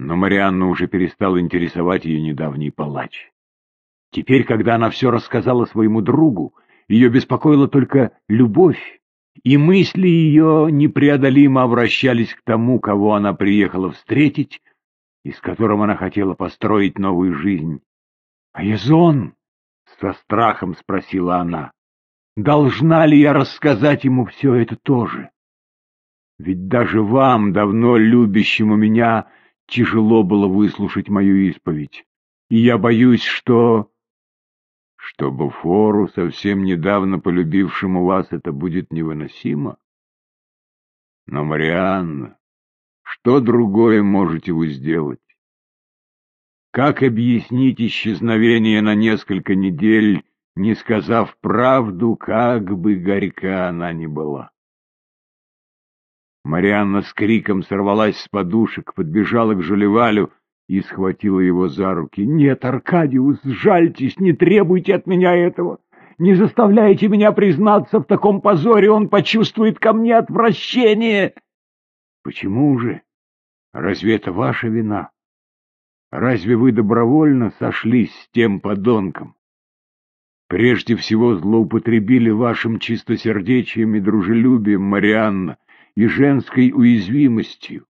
Но Марианна уже перестал интересовать ее недавний палач. Теперь, когда она все рассказала своему другу, ее беспокоила только любовь, и мысли ее непреодолимо обращались к тому, кого она приехала встретить, и с которым она хотела построить новую жизнь. — А Язон? — со страхом спросила она. — Должна ли я рассказать ему все это тоже? Ведь даже вам, давно любящему меня, тяжело было выслушать мою исповедь, и я боюсь, что чтобы фору, совсем недавно полюбившему вас, это будет невыносимо. Но, Марианна, что другое можете вы сделать? Как объяснить исчезновение на несколько недель, не сказав правду, как бы горька она ни была? Марианна с криком сорвалась с подушек, подбежала к Жулевалю и схватила его за руки. «Нет, Аркадиус, жальтесь, не требуйте от меня этого! Не заставляйте меня признаться в таком позоре, он почувствует ко мне отвращение!» «Почему же? Разве это ваша вина? Разве вы добровольно сошлись с тем подонком? Прежде всего злоупотребили вашим чистосердечием и дружелюбием, Марианна, и женской уязвимостью.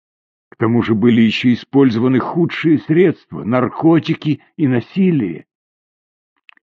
К тому же были еще использованы худшие средства — наркотики и насилие.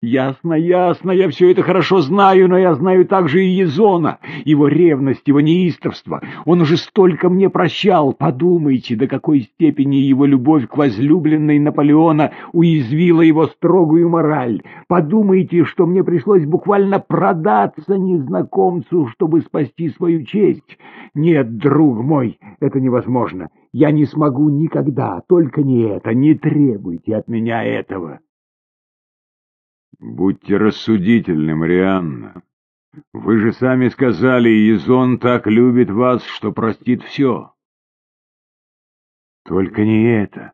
Ясно, ясно, я все это хорошо знаю, но я знаю также и Езона, его ревность, его неистовство. Он уже столько мне прощал. Подумайте, до какой степени его любовь к возлюбленной Наполеона уязвила его строгую мораль. Подумайте, что мне пришлось буквально продаться незнакомцу, чтобы спасти свою честь. Нет, друг мой, это невозможно. Я не смогу никогда, только не это. Не требуйте от меня этого. Будьте рассудительны, Марианна. Вы же сами сказали, Изон так любит вас, что простит все. Только не это.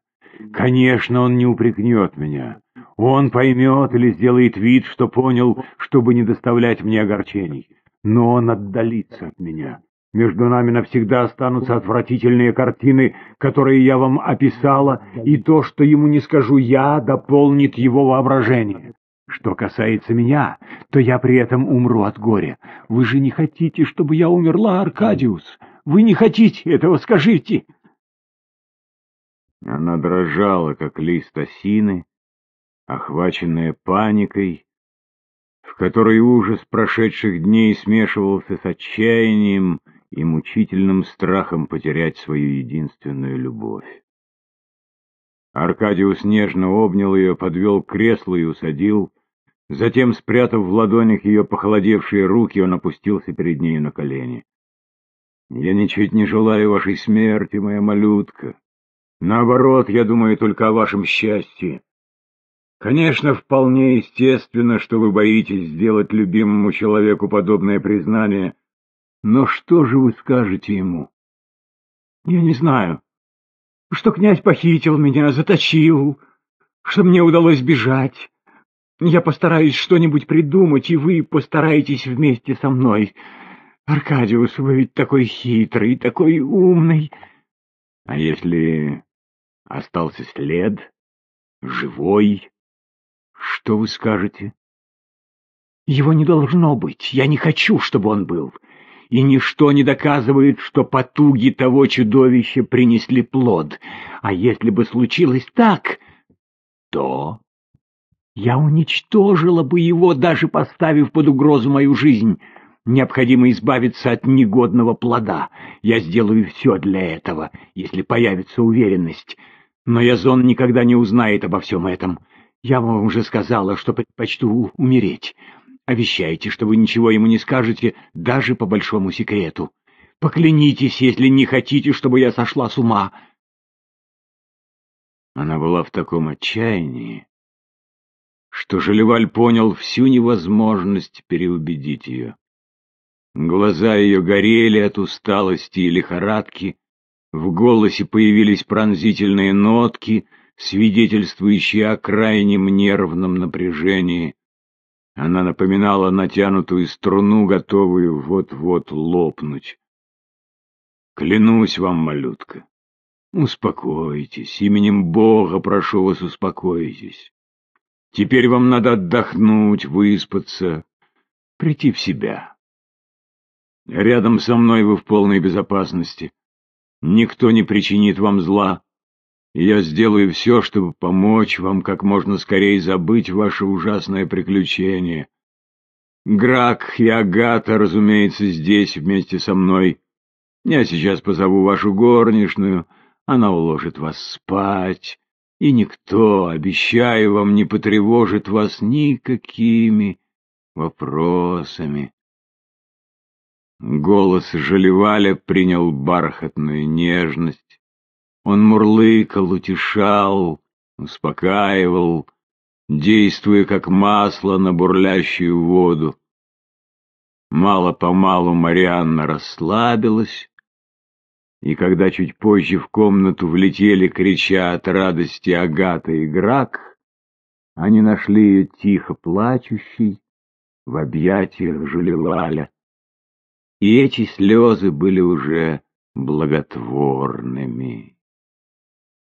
Конечно, он не упрекнет меня. Он поймет или сделает вид, что понял, чтобы не доставлять мне огорчений. Но он отдалится от меня. Между нами навсегда останутся отвратительные картины, которые я вам описала, и то, что ему не скажу я, дополнит его воображение. Что касается меня, то я при этом умру от горя. Вы же не хотите, чтобы я умерла, Аркадиус? Вы не хотите этого, скажите!» Она дрожала, как лист осины, охваченная паникой, в которой ужас прошедших дней смешивался с отчаянием и мучительным страхом потерять свою единственную любовь. Аркадиус нежно обнял ее, подвел к креслу и усадил. Затем, спрятав в ладонях ее похолодевшие руки, он опустился перед нею на колени. «Я ничуть не желаю вашей смерти, моя малютка. Наоборот, я думаю только о вашем счастье. Конечно, вполне естественно, что вы боитесь сделать любимому человеку подобное признание. Но что же вы скажете ему?» «Я не знаю», что князь похитил меня, заточил, что мне удалось бежать. Я постараюсь что-нибудь придумать, и вы постараетесь вместе со мной. Аркадиус, вы ведь такой хитрый, такой умный. А если остался след, живой, что вы скажете? Его не должно быть. Я не хочу, чтобы он был и ничто не доказывает, что потуги того чудовища принесли плод. А если бы случилось так, то я уничтожила бы его, даже поставив под угрозу мою жизнь. Необходимо избавиться от негодного плода. Я сделаю все для этого, если появится уверенность. Но Язон никогда не узнает обо всем этом. Я вам уже сказала, что предпочту умереть. Обещайте, что вы ничего ему не скажете, даже по большому секрету. Поклянитесь, если не хотите, чтобы я сошла с ума. Она была в таком отчаянии, что Желеваль понял всю невозможность переубедить ее. Глаза ее горели от усталости и лихорадки, в голосе появились пронзительные нотки, свидетельствующие о крайнем нервном напряжении. Она напоминала натянутую струну, готовую вот-вот лопнуть. Клянусь вам, малютка, Успокойтесь, именем Бога прошу вас, успокойтесь. Теперь вам надо отдохнуть, выспаться, прийти в себя. Рядом со мной вы в полной безопасности. Никто не причинит вам зла. Я сделаю все, чтобы помочь вам как можно скорее забыть ваше ужасное приключение. Грак и Агата, разумеется, здесь вместе со мной. Я сейчас позову вашу горничную, она уложит вас спать, и никто, обещаю вам, не потревожит вас никакими вопросами. Голос Жалеваля принял бархатную нежность. Он мурлыкал, утешал, успокаивал, действуя как масло на бурлящую воду. Мало-помалу Марианна расслабилась, и когда чуть позже в комнату влетели, крича от радости Агата и Грак, они нашли ее тихо плачущей в объятиях Жулилаля. И эти слезы были уже благотворными.